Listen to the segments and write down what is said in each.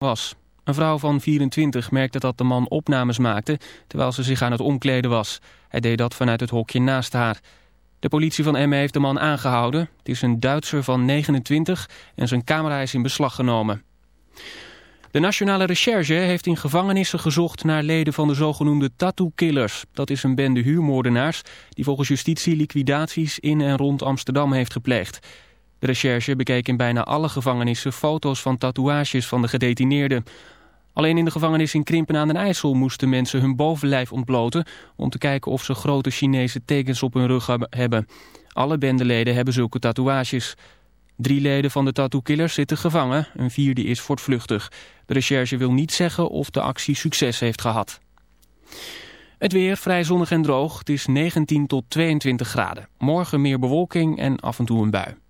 was. Een vrouw van 24 merkte dat de man opnames maakte terwijl ze zich aan het omkleden was. Hij deed dat vanuit het hokje naast haar. De politie van Emmen heeft de man aangehouden. Het is een Duitser van 29 en zijn camera is in beslag genomen. De Nationale Recherche heeft in gevangenissen gezocht naar leden van de zogenoemde tattoo-killers. Dat is een bende huurmoordenaars die volgens justitie liquidaties in en rond Amsterdam heeft gepleegd. De recherche bekeek in bijna alle gevangenissen foto's van tatoeages van de gedetineerden. Alleen in de gevangenis in Krimpen aan den IJssel moesten mensen hun bovenlijf ontbloten... om te kijken of ze grote Chinese tekens op hun rug hebben. Alle bendeleden hebben zulke tatoeages. Drie leden van de tattoo-killers zitten gevangen, een vierde is voortvluchtig. De recherche wil niet zeggen of de actie succes heeft gehad. Het weer vrij zonnig en droog. Het is 19 tot 22 graden. Morgen meer bewolking en af en toe een bui.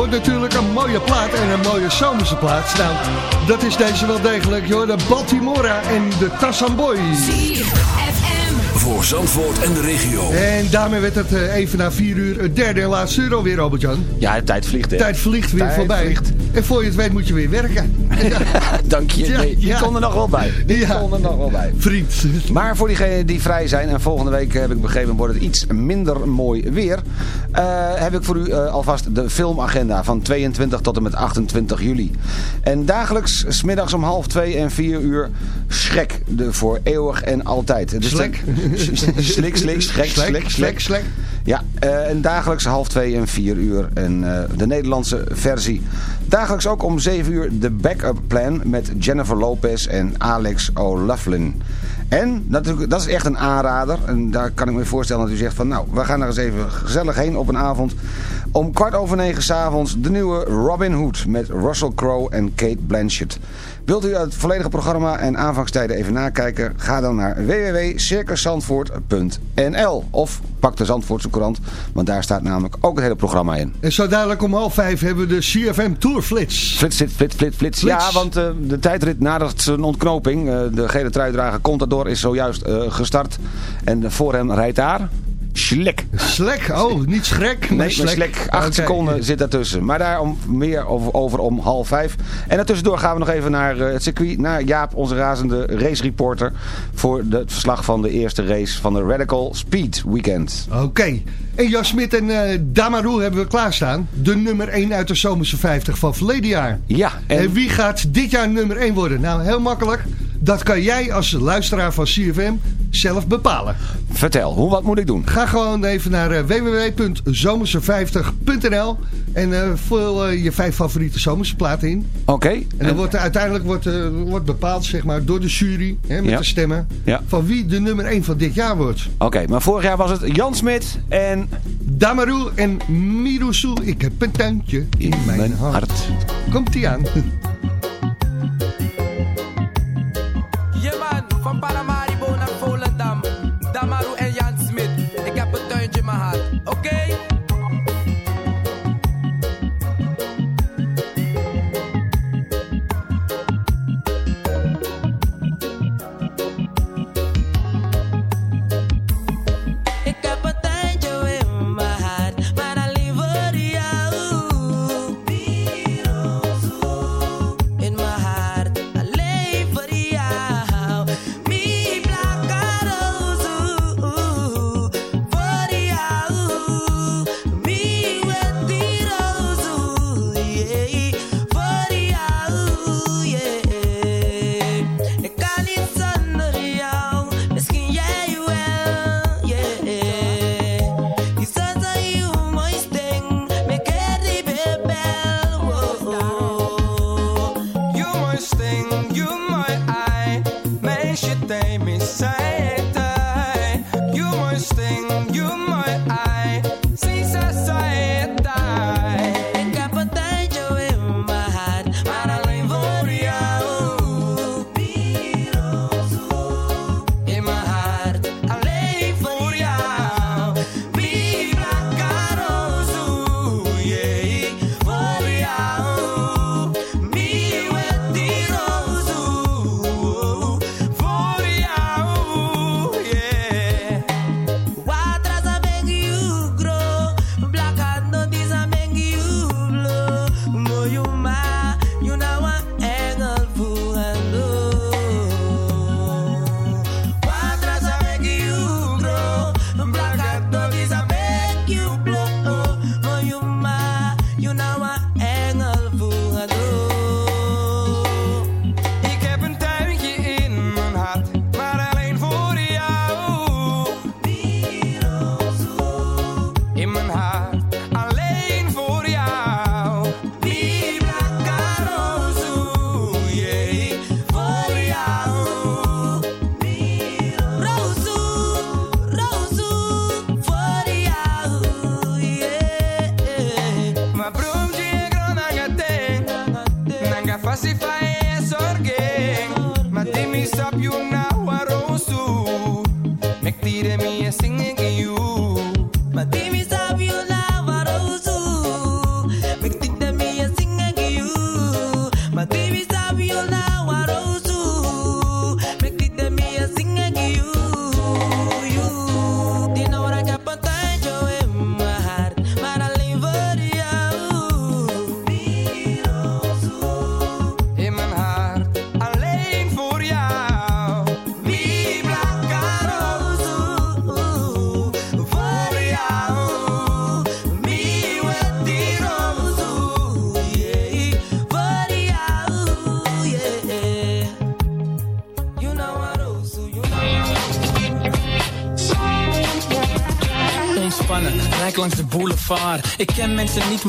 Hoort natuurlijk een mooie plaat en een mooie zomerse plaat. Nou, dat is deze wel degelijk, joh. De Baltimora en de Tassamboy. Voor Zandvoort en de regio. En daarmee werd het eh, even na vier uur het derde en laatste uur alweer, Albert-Jan. Ja, de tijd vliegt, hè? Tijd vliegt weer Tijd voorbij. vliegt. En voor je het weet moet je weer werken. Dank je. Ja, Nee, die ja. kon er nog wel bij. Die Ja. kon er nog wel bij. Vriend. Maar voor diegenen die vrij zijn, en volgende week heb ik begrepen wordt het iets minder mooi weer, eh, heb ik voor u eh, alvast de filmagenda van 22 tot en met 28 juli. En dagelijks, smiddags om half twee en vier uur, Schrek, de voor eeuwig en altijd. Slek. Slik, slik, schrek, slik, slek, slek. Ja, eh, en dagelijks half twee en vier uur. En eh, de Nederlandse versie. Dagelijks ook om zeven uur de backup plan met Jennifer Lopez en Alex O'Loughlin. En natuurlijk, dat is echt een aanrader. En daar kan ik me voorstellen dat u zegt van nou, we gaan er eens even gezellig heen op een avond. Om kwart over negen s'avonds de nieuwe Robin Hood met Russell Crowe en Kate Blanchett. Wilt u het volledige programma en aanvangstijden even nakijken? Ga dan naar www.circuszandvoort.nl Of pak de Zandvoortse krant, want daar staat namelijk ook het hele programma in. En zo dadelijk om half vijf hebben we de CFM Tour Flits. Flits, flits, flits, flits, flits. Ja, want eh, de tijdrit nadat zijn ontknoping, eh, de gele truidrager Contador is zojuist eh, gestart. En voor hem rijdt daar... Schlek. Slek, oh, niet schrek, Nee, slek. Slek, acht seconden zit daartussen. Maar daar om, meer over, over om half vijf. En daartussendoor gaan we nog even naar eh, het circuit. Naar Jaap, onze razende race reporter. Voor het verslag van de eerste race van de Radical Speed Weekend. Oké. En Jan Smit en eh Damaru hebben we klaarstaan. De nummer 1 uit de Zomerse 50 van verleden jaar. Ja, En, en wie gaat dit jaar nummer 1 worden? Nou, heel makkelijk. Dat kan jij als luisteraar van CFM zelf bepalen. vertel, hoe, wat moet ik doen? Ga gewoon even naar eh, www.zomerse50.nl en eh, vul eh, je vijf favoriete zomerse platen in. Oké. En dan wordt er uiteindelijk wordt, wordt bepaald zeg maar, door de jury hè, met Ja. de stemmen Ja. van wie de nummer 1 van dit jaar wordt. Oké, maar vorig jaar was het Jan Smit en Damaru en Mirusu, ik heb een tuintje in, mijn, hart. Komt ie aan.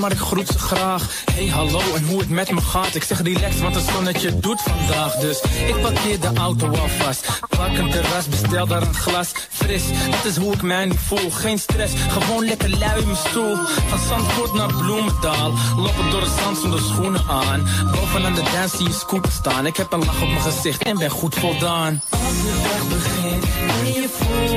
Maar ik groet ze graag. Hey, hallo en hoe het met me gaat. Ik zeg relax, wat het zonnetje doet vandaag. Dus ik parkeer de auto alvast. Pak een terras, bestel daar een glas. Fris, dat is hoe ik mij nu voel. Geen stress, gewoon lekker lui in mijn stoel. Van Zandvoort naar Bloemendaal. Lopen door het zand zonder schoenen aan. Bovenaan de dance zie je staan. Ik heb een lach op mijn gezicht en ben goed voldaan. Als de dag begint en je voelt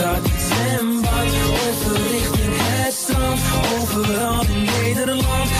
stad, zwembad, overrichting het strand. Overal in Nederland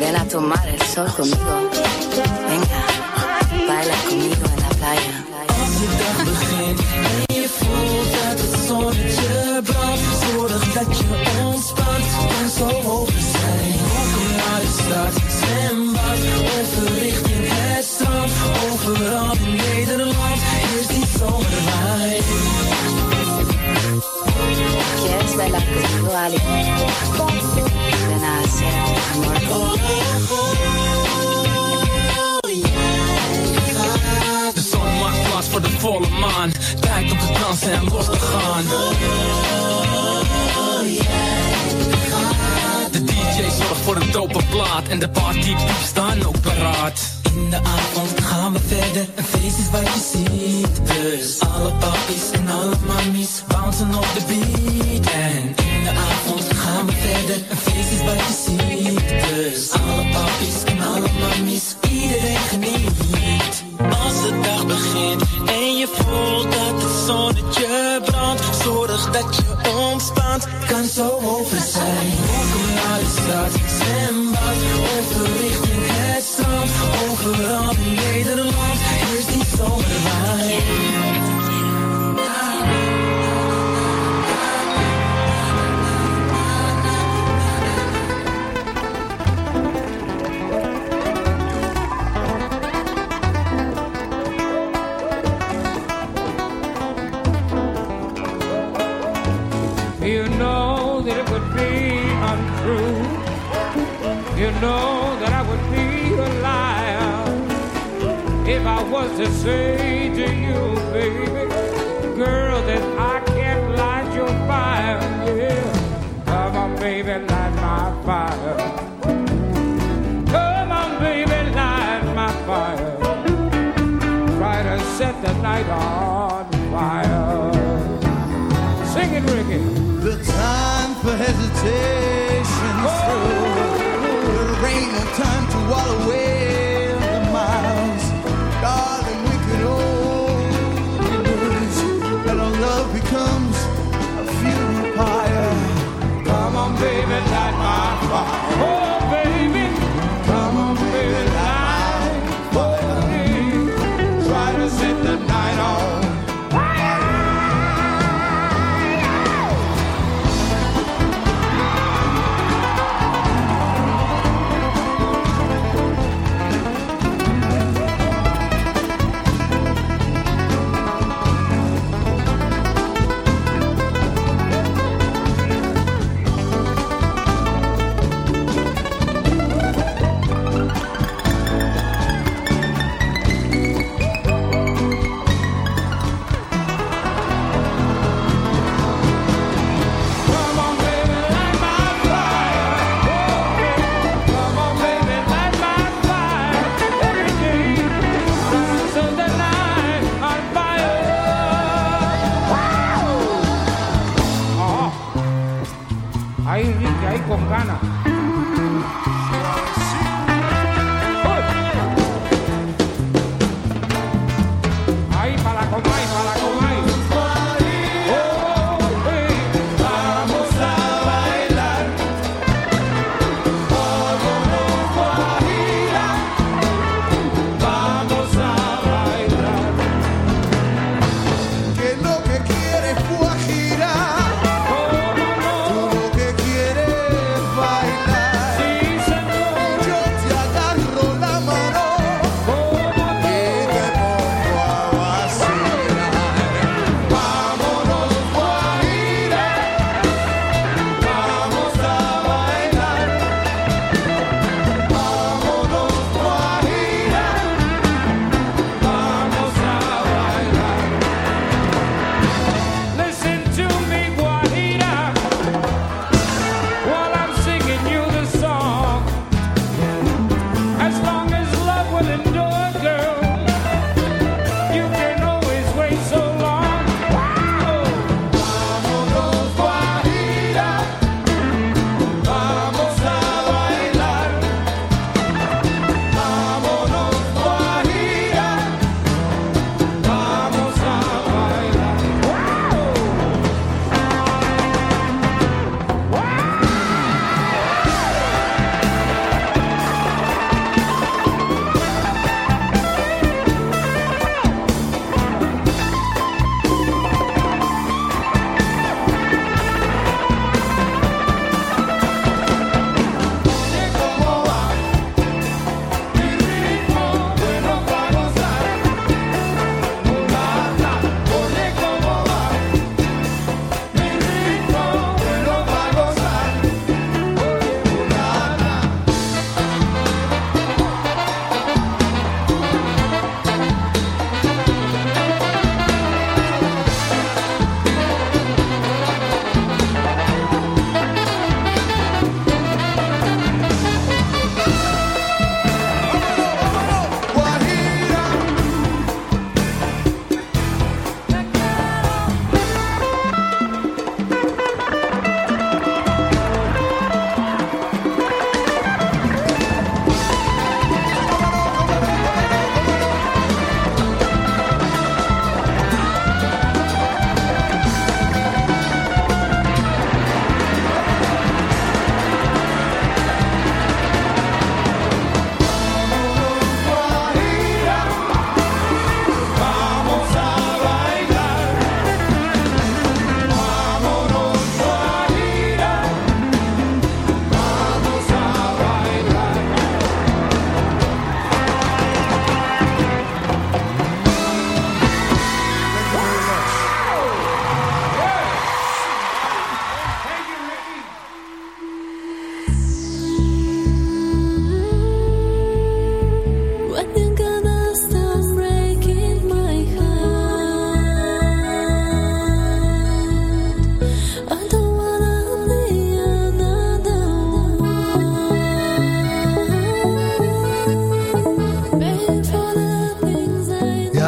Ven a tomar el sol conmigo. Venga, baila conmigo en la playa. Naar de stad, zwembad, het. Overal in Nederland is die voor de maan. Tijd om te dansen en los te gaan. De DJ zorgt voor een dope plaat en de partypieps staan ook paraat. In de avond gaan we verder, een feest is wat je ziet. Dus alle papies en alle mammies bouncen op de beat. En de avond gaan we verder, een feest is wat je ziet. Dus alle papies en alle mammies, iedereen geniet. Als de dag begint en je voelt dat het zonnetje brandt, zorg dat je ontspant, kan zo over zijn. Welkom naar de stad, zwembad, overrichting het strand, overal in Nederland is die zomerwaai. You know that I would be a liar if I was to say to you, baby, girl, that I can't light your fire. Yeah, come on, baby, light my fire. Come on, baby, light my fire. Try to set the night on fire. Sing it, Ricky. The time for hesitation's con ganas.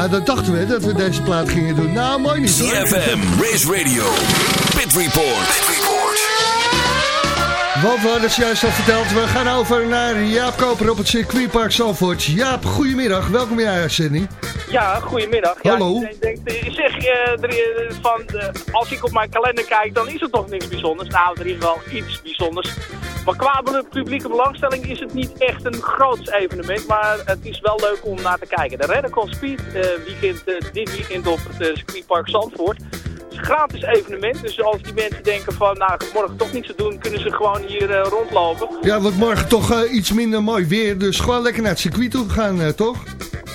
Ja, dat dachten we, dat we deze plaat gingen doen. Nou, mooi niet. CFM, Race Radio, Pit Report. Want we hadden het juist al verteld, we gaan over naar Jaap Koper op het circuitpark Zalvoort. Jaap, goedemiddag, welkom in je uitzending. Ja, goedemiddag. Hallo. Ja, iedereen denkt, eh, zeg eh, er, eh, van, eh, als ik op mijn kalender kijk, dan is er toch niks bijzonders. Nou, er is wel iets bijzonders. Maar qua publieke belangstelling is het niet echt een groots evenement, maar het is wel leuk om naar te kijken. De Radical Speed eh, weekend, eh, dit weekend op het eh, circuitpark Zandvoort. Het is een gratis evenement, dus als die mensen denken van, nou, morgen toch niets te doen, kunnen ze gewoon hier rondlopen. Ja, want morgen toch iets minder mooi weer, dus gewoon lekker naar het circuit toe gaan, toch?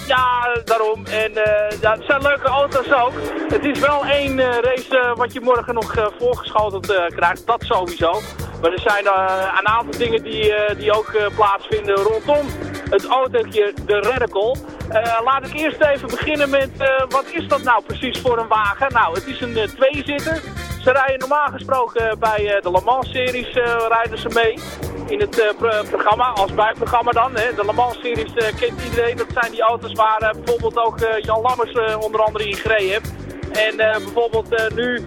Ja, daarom. En eh, ja, het zijn leuke auto's ook. Het is wel één eh, race eh, wat je morgen nog voorgeschoteld krijgt. Dat sowieso. Maar er zijn een aantal dingen die, die ook plaatsvinden rondom het autootje, de Radical. Laat ik eerst even beginnen met, wat is dat nou precies voor een wagen? Nou, het is een eh, tweezitter. Ze rijden normaal gesproken bij eh, de Le Mans-series eh, rijden ze mee. In het eh, pro- programma, als bijprogramma dan. Hè. De Le Mans-series kent iedereen. Dat zijn die auto's waar bijvoorbeeld ook Jan Lammers onder andere in gereden heeft. En bijvoorbeeld nu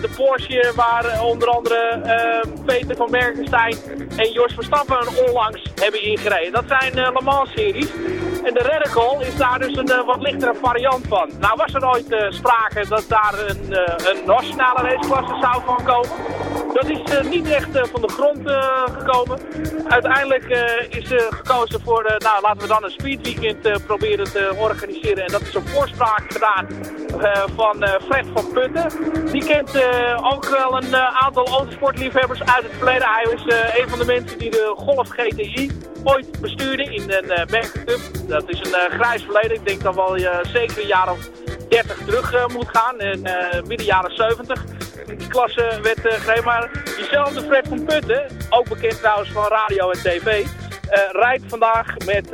de Porsche waar eh, onder andere eh, Peter van Bergenstein en Jos Verstappen onlangs hebben ingereden. Dat zijn eh, Le Mans-series. En de Radical is daar dus een eh, wat lichtere variant van. Nou was er ooit eh, sprake dat daar een, eh, een nationale raceklasse zou van komen. Dat is eh, niet echt eh, van de grond eh, gekomen. Uiteindelijk eh, is gekozen voor, eh, nou laten we dan een speedweekend eh, proberen te organiseren. En dat is op voorspraak gedaan eh, van eh, Fred van Putten. Die kent eh, ook wel een eh, aantal autosportliefhebbers uit het verleden. Hij is eh, een van de mensen die de Golf GTI ooit bestuurde in een uh. Dat is een grijs verleden. Ik denk dat wel zeker een jaar of 30 terug moet gaan. Eh, midden jaren 70. Die klasse werd gereden. Maar diezelfde Fred van Putten, ook bekend trouwens van radio en tv... rijdt vandaag met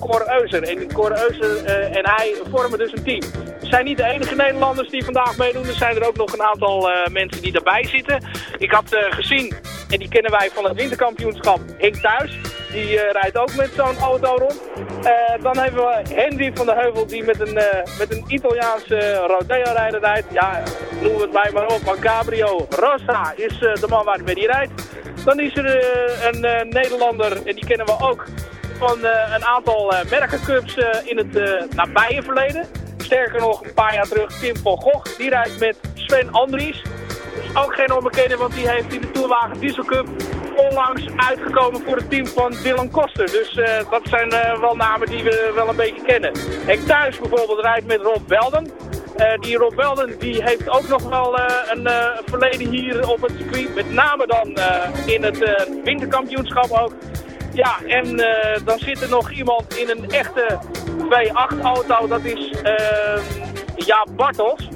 Cor Euser. En Cor Euser en hij vormen dus een team. Zijn niet de enige Nederlanders die vandaag meedoen. Er zijn er ook nog een aantal eh, mensen die daarbij zitten. Ik had eh, gezien, en die kennen wij van het winterkampioenschap, Henk Thuis. Die eh, rijdt ook met zo'n auto rond. Dan hebben we Henry van der Heuvel die met een, met een Italiaanse rodeo-rijder rijdt. Ja, noemen we het mij maar op. Maar Gabriel Rosa is de man waarmee die rijdt. Dan is er een Nederlander, en die kennen we ook van een aantal merkencups in het nabije verleden. Sterker nog, een paar jaar terug, Tim van Gogh. Die rijdt met Sven Andries. Dus ook geen onbekende, want die heeft in de Tourwagen Diesel Cup onlangs uitgekomen voor het team van Dylan Koster. Dus eh, dat zijn eh, wel namen die we wel een beetje kennen. Henk Thuis bijvoorbeeld rijdt met Rob Belden. Eh, die Rob Belden die heeft ook nog wel een verleden hier op het circuit. Met name dan in het winterkampioenschap ook. Ja, en dan zit er nog iemand in een echte V8-auto. Dat is eh, Jaap Bartels.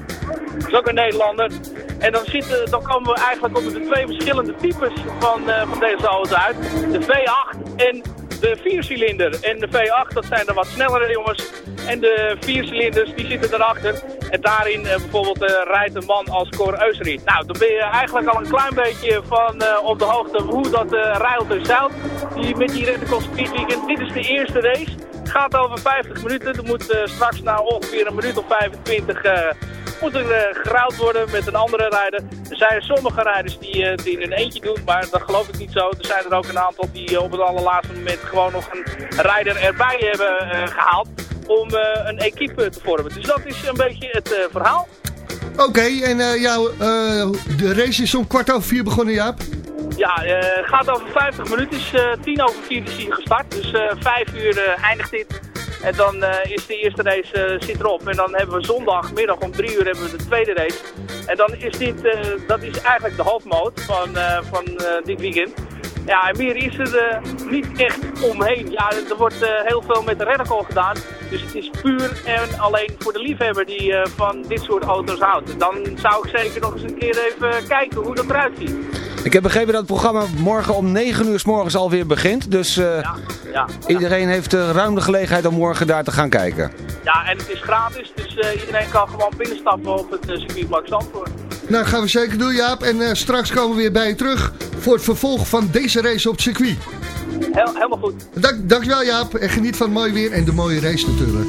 Dat is ook een Nederlander. En dan, zitten, dan komen we eigenlijk op de twee verschillende types van, eh, van deze auto uit. De V8 en de viercilinder. En de V8, dat zijn de wat snellere jongens. En de viercilinders, die zitten erachter. En daarin eh, bijvoorbeeld eh, rijdt een man als Cor Euseriet. Nou, dan ben je eigenlijk al een klein beetje van op de hoogte hoe dat eh rijlt en. Die, met die Weekend. Dit is de eerste race. Gaat over 50 minuten. Er moet eh, straks na ongeveer een minuut of 25 eh, moet er eh, geruild worden met een andere rijder. Er zijn sommige rijders die, eh, die in een eentje doen, maar dat geloof ik niet zo. Er zijn er ook een aantal die eh, op het allerlaatste moment gewoon nog een rijder erbij hebben eh, gehaald om eh, een equipe te vormen. Dus dat is een beetje het eh, verhaal. Oké, en eh, jou, eh, de race is om kwart over vier begonnen, Jaap. Ja, het gaat over 50 minuten. Is eh, tien over vier is hier gestart. Dus eh vijf uur eindigt dit. En dan is de eerste race zit erop. En dan hebben we zondagmiddag om drie uur hebben we de tweede race. En dan is dit, dat is eigenlijk de hoofdmoot van, van dit weekend. Ja, en meer is er niet echt omheen. Ja, er wordt heel veel met de Radical gedaan. Dus het is puur en alleen voor de liefhebber die van dit soort auto's houdt. Dan zou ik zeker nog eens een keer even kijken hoe dat eruit ziet. Ik heb begrepen dat het programma morgen om 9 uur s morgens alweer begint. Dus eh, Ja, ja. iedereen heeft eh, ruim de gelegenheid om morgen daar te gaan kijken. Ja, en het is gratis, dus eh, iedereen kan gewoon binnenstappen op het uh, circuitpark Zandvoort. Nou, gaan we zeker doen, Jaap. En eh, straks komen we weer bij je terug voor het vervolg van deze race op het circuit. Heel, helemaal goed. Dank, dankjewel, Jaap. En geniet van het mooie weer en de mooie race natuurlijk.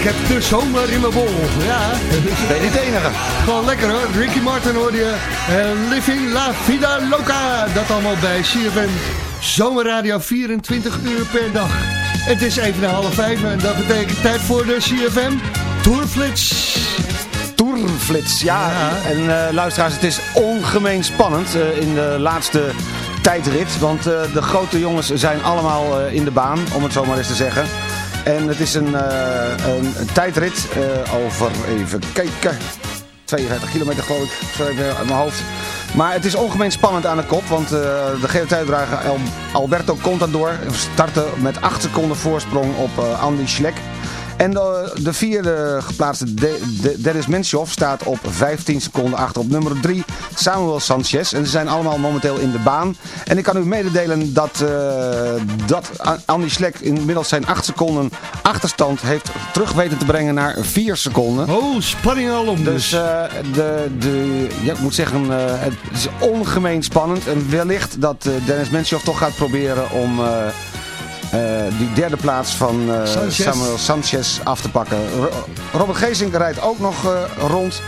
Ik heb de zomer in mijn bol. Ja. Ben je niet enige. Gewoon lekker hoor. Ricky Martin hoor je. en living la vida loca. Dat allemaal bij CFM. Zomerradio 24 uur per dag. Het is even naar half vijf en dat betekent tijd voor de CFM Tourflits. Tourflits, ja. En eh, luisteraars, het is ongemeen spannend eh, in de laatste tijdrit. Want de grote jongens zijn allemaal in de baan, om het zomaar eens te zeggen. En het is een, eh, een tijdrit eh, over, even kijken, 52 kilometer geloof ik, mijn hoofd. Maar het is ongemeen spannend aan de kop, want uh, de geotijddrager Alberto Contador startte met 8 seconden voorsprong op Andy Schleck. En de, de vierde geplaatste De- De- Dennis Menshoff staat op 15 seconden achter op nummer 3 Samuel Sanchez. En ze zijn allemaal momenteel in de baan. En ik kan u mededelen dat, eh, dat Andy Schlek inmiddels zijn 8 seconden achterstand heeft terug weten te brengen naar 4 seconden. Oh, spanning al om Dus dus. eh, de, de, ja, ik moet zeggen, eh, het is ongemeen spannend. En wellicht dat Dennis Menshoff toch gaat proberen om die derde plaats van eh, Sanchez. Samuel Sanchez af te pakken. Ro- Robert Geesink rijdt ook nog eh, rond.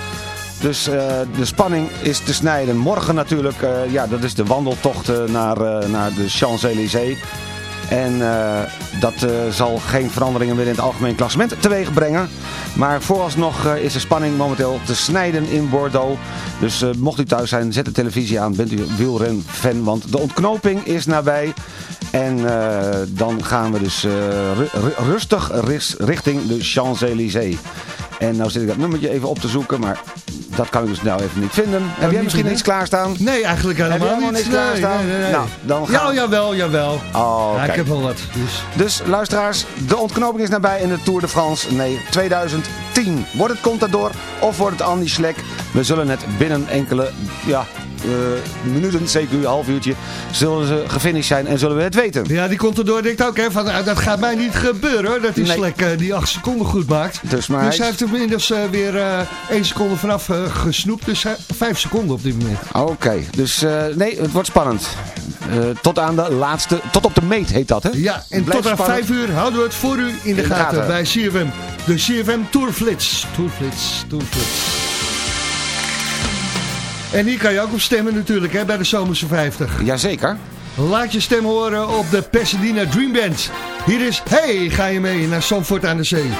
Dus eh, de spanning is te snijden. Morgen natuurlijk, eh, ja, dat is de wandeltocht eh, naar, eh, naar de Champs-Élysées. En eh, dat eh, zal geen veranderingen meer in het algemeen klassement teweeg brengen. Maar vooralsnog eh, is de spanning momenteel te snijden in Bordeaux. Dus mocht u thuis zijn, zet de televisie aan. Bent u wielren-fan, want de ontknoping is nabij. En dan gaan we dus ru- ru- rustig richting de Champs-Élysées. En nou zit ik dat nummertje even op te zoeken, maar dat kan ik dus nou even niet vinden. Heb jij niet misschien iets klaarstaan? Nee, eigenlijk helemaal niet. niks klaarstaan? Nee, nee, nee. Nou, dan Ja, gaan- jawel, jawel. Oh, Ja, ik heb wel wat. Dus. Dus luisteraars, de ontknoping is nabij in de Tour de France. Nee, 2010. Wordt het Contador of wordt het Andy Schlek? We zullen het binnen enkele ja, minuten, zeker een half uurtje, zullen ze gefinished zijn en zullen we het weten. Ja, die komt erdoor denkt ook, hè, van, nou, dat gaat mij niet gebeuren hoor, dat die Nee. Slek eh, die 8 seconden goed maakt. Dus, maar dus hij heeft inmiddels eh, weer eh 1 seconde vanaf eh, gesnoept, dus 5 seconden op dit moment. Oké, dus eh, nee, het wordt spannend. Eh, tot aan de laatste, tot op de meet heet dat hè? Ja, en tot aan spannend. 5 uur houden we het voor u in de, de gaten, gaten. bij CFM. De CFM Tourflits. Tourflits, Tourflits. En hier kan je ook op stemmen natuurlijk, hè, bij de Zomerse 50. Jazeker. Laat je stem horen op de Pasadena Dream Band. Hier is Hey, ga je mee naar Zandvoort aan de Zee.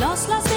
lost, lost.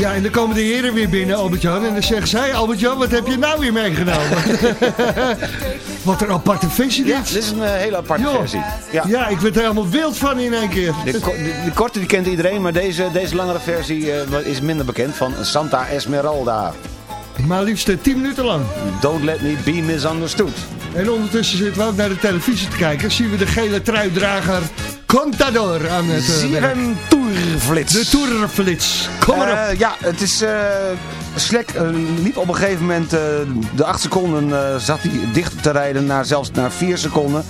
Ja, en dan komen de heren weer binnen, Albert-Jan. En dan zeggen zij, Albert-Jan, wat heb je nou weer meegenomen? wat een aparte versie dit. Ja, dit is een eh, hele aparte versie. Ja. Ja, ik werd er helemaal wild van in één keer. De, ko- de, de korte die kent iedereen, maar deze, deze langere versie eh, is minder bekend van Santa Esmeralda. Maar liefst eh, 10 minuten lang. Don't let me be misunderstood. En ondertussen zitten we ook naar de televisie te kijken. Zien we de gele truidrager Contador aan het werk. ZFM Tourflits. De Tourflits. Kom maar op. Eh, ja, het is... eh Slek eh, liep op een gegeven moment... eh, de 8 seconden eh, zat hij dicht te rijden naar zelfs naar 4 seconden.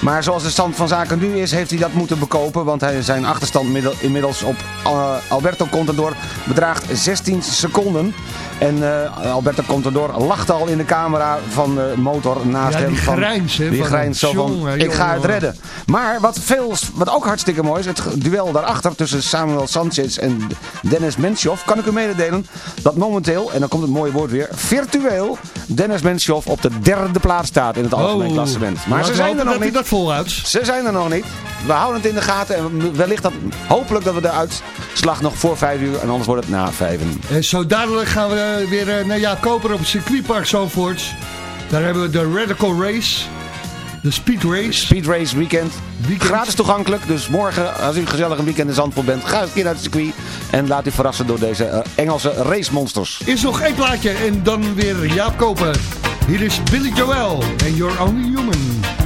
Maar zoals de stand van zaken nu is, heeft hij dat moeten bekopen. Want hij, zijn achterstand middel- inmiddels op eh, Alberto Contador bedraagt 16 seconden. En eh, Alberto Contador lacht al in de camera van de motor naast Ja, hem. van, grijns, hè, Die van grijns zo van, jongen, ik ga het redden. Maar wat, veel, wat ook hartstikke mooi is, het duel daarachter tussen Samuel Sanchez en Dennis Menshoff, kan ik u mededelen dat momenteel, en dan komt het mooie woord weer, virtueel Dennis Menshoff op de derde plaats staat in het algemeen Oh. klassement. Maar ze zijn er nog niet. Volhoudt. Ze zijn er nog niet. We houden het in de gaten en wellicht dat, hopelijk dat we de uitslag nog voor vijf uur en anders wordt het na vijven. En zo dadelijk gaan we weer eh, naar Jaap Koper op het circuitpark Zandvoort. Daar hebben we de Radical Race. De Speed Race. Speed Race Weekend. Gratis toegankelijk. Dus morgen, als u gezellig een weekend in Zandvoort bent, ga eens een keer naar het circuit. En laat u verrassen door deze eh, Engelse racemonsters. Is nog één plaatje en dan weer Jaap Koper. Hier is Billy Joel en You're Only Human.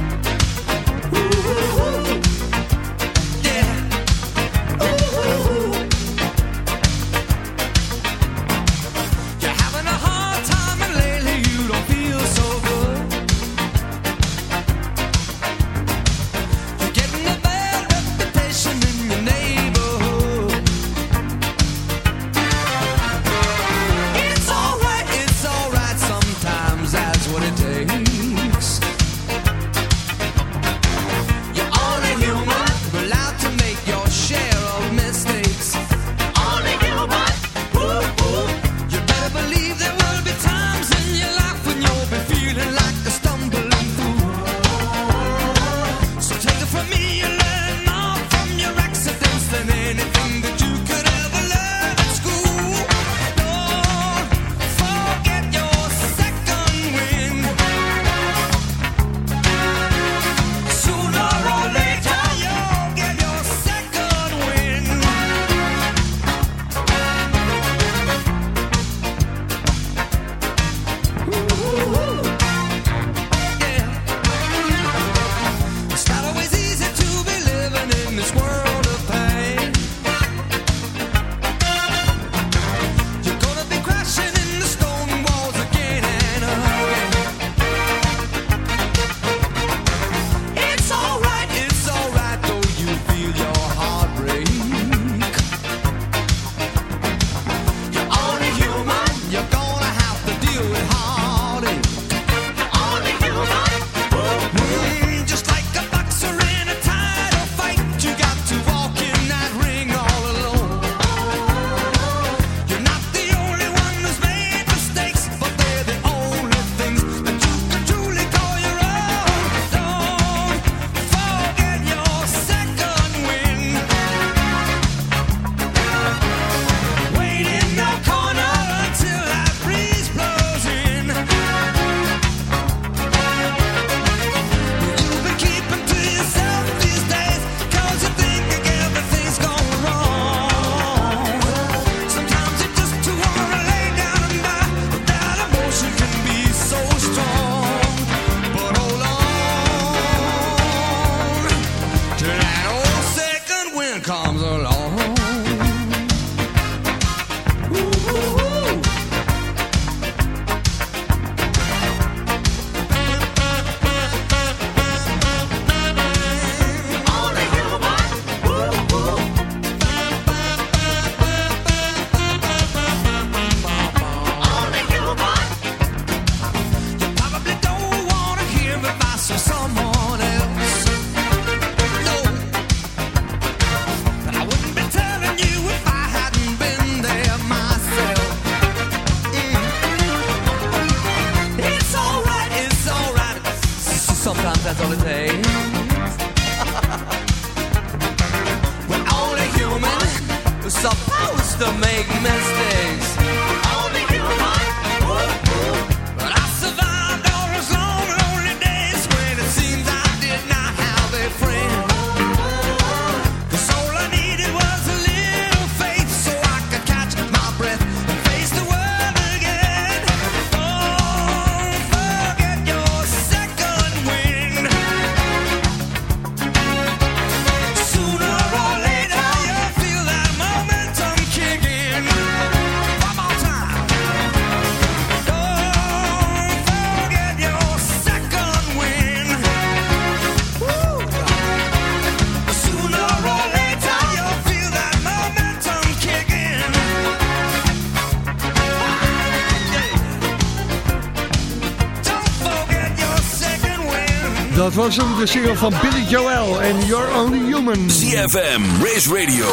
Was hem, de single van Billy Joel en You're Only Human. ZFM, Race Radio,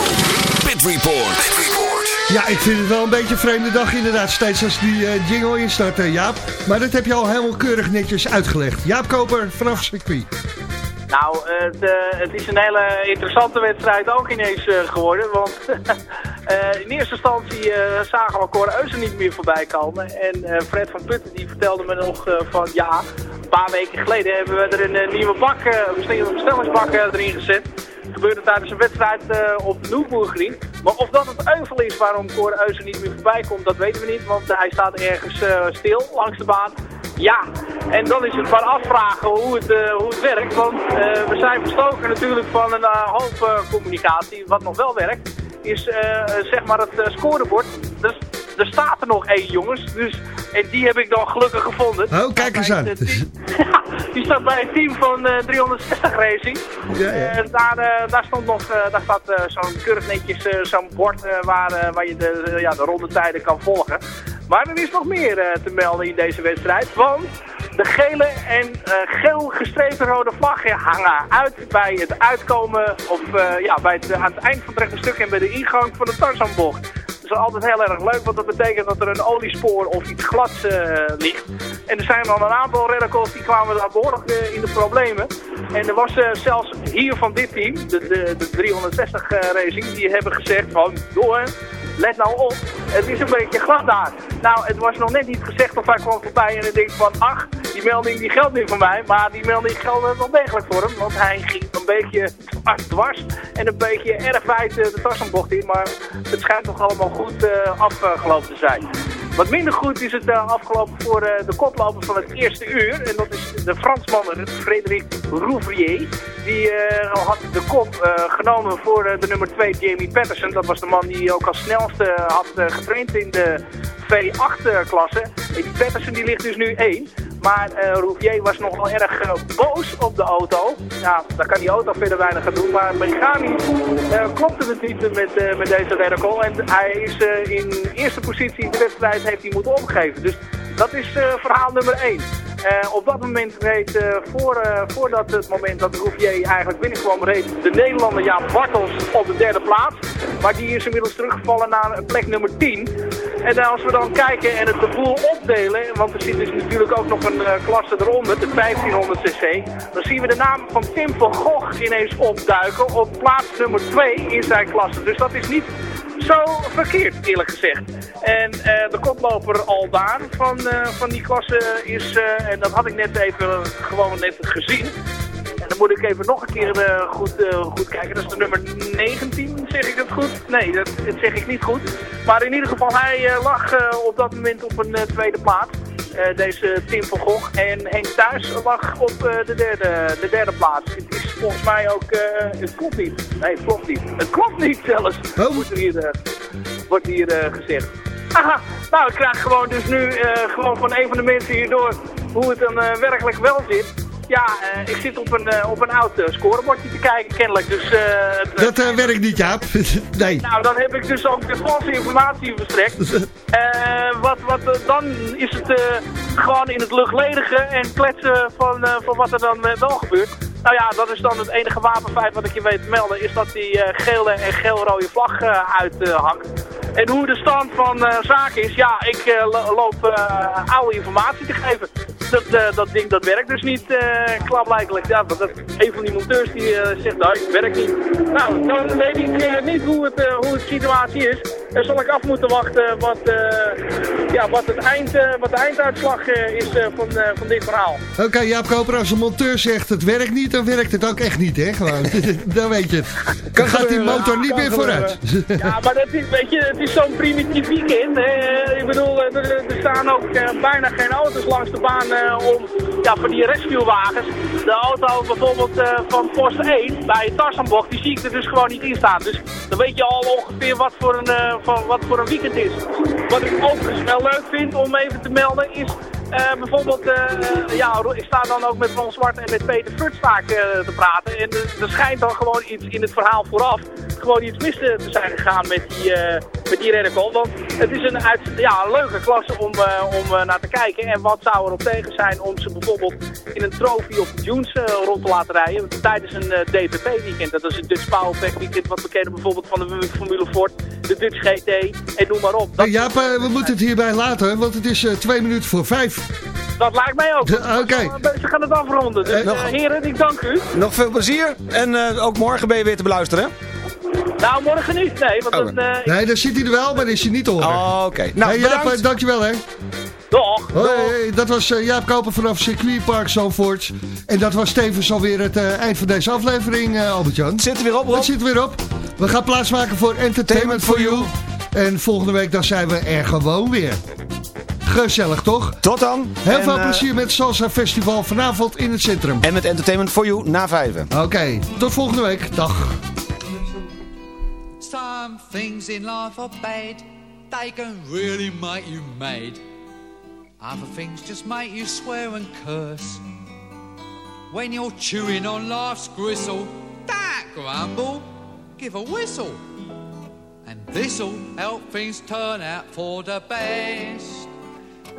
Pit Report. Ja, ik vind het wel een beetje een vreemde dag inderdaad. Steeds als die eh, jingle instart, eh, Jaap. Maar dat heb je al helemaal keurig netjes uitgelegd. Jaap Koper vanaf circuit. Nou, het, eh, het is een hele interessante wedstrijd ook ineens eh, geworden. Want eh, in eerste instantie eh, zagen we Cor Eusen niet meer voorbij komen. En eh, Fred van Putten die vertelde me nog eh, van ja, een paar weken geleden hebben we er een eh, nieuwe bak, eh, een nieuwe bestellingsbak eh, erin gezet. Dat gebeurde tijdens een wedstrijd op de Noemboergrien. Maar of dat het euvel is waarom Cor Eusen niet meer voorbij komt, dat weten we niet. Want hij staat ergens stil langs de baan. Ja, en dan is het maar afvragen hoe het, hoe het werkt. Want we zijn verstoken natuurlijk van een uh, hoop communicatie. Wat nog wel werkt, is zeg maar het scorebord. Dus, er staat er nog één jongens. Dus, en die heb ik dan gelukkig gevonden. Oh, kijk eens aan. Die staat bij het team van eh, 360 Racing. Ja, ja. En daar, eh, daar, stond nog, eh, daar staat eh, zo'n keurig netjes eh, zo'n bord eh, waar, eh, waar je de, eh, ja, de rondetijden kan volgen. Maar er is nog meer eh, te melden in deze wedstrijd. Want de gele en eh, geel gestreepte rode vlaggen hangen uit bij het uitkomen of eh, ja, bij het, aan het eind van het rechte stuk en bij de ingang van de Tarzanbocht. Is altijd heel erg leuk, want dat betekent dat er een oliespoor of iets glads eh, ligt. En er zijn dan een aantal redders die kwamen daar behoorlijk eh, in de problemen. En er was eh, zelfs hier van dit team, de, de, de 360 eh, Racing, die hebben gezegd van, joh, let nou op, het is een beetje glad daar. Nou, het was nog net niet gezegd of hij kwam voorbij en ik denk van, ach, die melding die geldt niet voor mij. Maar die melding geldt wel degelijk voor hem, want hij ging beetje dwars, en een beetje erg wijd eh, de tassenbocht in. Maar het schijnt toch allemaal goed eh, afgelopen te zijn. Wat minder goed is het eh, afgelopen voor de koploper van het eerste uur. En dat is de Fransman Frederik Rouvrier. Die eh, had de kop genomen voor de nummer 2 Jamie Patterson. Dat was de man die ook als snelste had getraind in de V8-klasse. En die Patterson die ligt dus nu 1. Maar eh Rouvier was nogal erg eh, boos op de auto. Ja, daar kan die auto verder weinig aan doen. Maar mechanisch eh, klopte het niet met, eh, met deze Radical. En hij is in eerste positie in de wedstrijd heeft hij moeten opgeven. Dus dat is eh, verhaal nummer 1. Eh, op dat moment reed, eh, voor, voordat het moment dat Rouvier eigenlijk binnenkwam, reed de Nederlander Jaap Bartels op de derde plaats. Maar die is inmiddels teruggevallen naar plek nummer 10. En als we dan kijken en het de boel opdelen, want er zit dus natuurlijk ook nog een klasse eronder, de 1500 cc. Dan zien we de naam van Tim van Gogh ineens opduiken op plaats nummer 2 in zijn klasse. Dus dat is niet zo verkeerd, eerlijk gezegd. En eh, de koploper Aldaan van, eh, van die klasse is, eh, en dat had ik net even gewoon net gezien. En dan moet ik even nog een keer goed, goed kijken. Dat is de nummer 19, zeg ik het goed? Nee, dat, dat zeg ik niet goed. Maar in ieder geval, hij lag op dat moment op een tweede plaats. Deze Tim van Gogh. En Henk Thuis lag op de, derde, de derde plaats. Volgens mij ook... eh, het klopt niet. Nee, het klopt niet. Het klopt niet zelfs. Wordt hier, eh, wordt hier gezegd. Aha, nou ik krijg gewoon dus nu gewoon van een van de mensen hierdoor hoe het dan werkelijk wel zit. Ja, ik zit op een, op een oud scorebordje te kijken kennelijk. Dus, Dat werkt niet, Jaap. nee. nou, dan heb ik dus ook de valse informatie verstrekt. Wat, wat, dan is het gewoon in het luchtledige en kletsen van, van wat er dan wel gebeurt. Nou ja, dat is dan het enige wapenfeit wat ik je weet melden, is dat die eh, gele en geel-rode vlag eh, uithangt. En hoe de stand van eh, zaken is, ja, ik eh, lo- loop eh, oude informatie te geven. dat, eh, dat ding dat werkt dus niet eh klaarblijkelijk. Ja, dat, dat, een van die monteurs die eh, zegt, nou, het werkt niet. Nou, dan weet ik niet hoe het, hoe de situatie is. Dan zal ik af moeten wachten wat, eh, ja, wat, het eind, wat de einduitslag eh, is van, eh, van dit verhaal. Oké, Jaap Koper, als een monteur zegt het werkt niet, dan werkt het ook echt niet, hè? Gewoon. dan weet je het. Dan gaat die motor niet meer vooruit. Ja, maar dat is, weet je, het is zo'n primitief weekend. ik bedoel, er, staan ook eh, bijna geen auto's langs de baan eh, om, ja, voor die rescuewagens. De auto bijvoorbeeld eh, van Post 1 bij Tarzanbocht, die zie ik er dus gewoon niet in staan. Dus dan weet je al ongeveer wat voor een, van, wat voor een weekend is. Wat ik overigens wel leuk vind om even te melden is... eh, bijvoorbeeld, eh, ja, ik sta dan ook met Ron Zwart en met Peter Futstaak eh, te praten. En er- schijnt dan gewoon iets in het verhaal vooraf gewoon iets mis te zijn gegaan met die, met die. Want het is een, uit, ja, leuke klasse om, om naar te kijken. En wat zou er op tegen zijn om ze bijvoorbeeld in een trofee of dunes rond te laten rijden tijdens een eh, DPP-weekend. Dat is het Dutch Powerpack weekend, wat we kennen bijvoorbeeld van de Formule Ford, de Dutch GT en noem maar op. Eh, we moeten het hierbij laten, want het is twee minuten voor vijf. Dat lijkt mij ook. Oké. Ze gaan het afronden. Dus Eh, eh, heren, ik dank u. Nog veel plezier en eh, ook morgen ben je weer te beluisteren, hè? Nou, morgen niet. Nee, want dan... eh, Nee, daar zit hij er wel, maar is hij niet te horen. Oh, oké. Nou, hey, Jaap, dankjewel hè. Doch. Hoi, hey, dat was eh, Jaap Koper vanaf Circuitpark Zandvoort. En dat was tevens alweer het eh, eind van deze aflevering, eh Albert-Jan. Zit er weer op, Rob? Het zit er weer op. We gaan plaatsmaken voor Entertainment for You. En volgende week dan zijn we er gewoon weer. Gezellig, toch? Tot dan. Heel En, veel eh, plezier met het Salsa Festival vanavond in het centrum. En met Entertainment for You na vijven. Oké, tot volgende week. Dag. Some things in life are bad, they can really make you mad. Other things just make you swear and curse. When you're chewing on life's gristle, don't grumble, give a whistle. And this'll help things turn out for the best.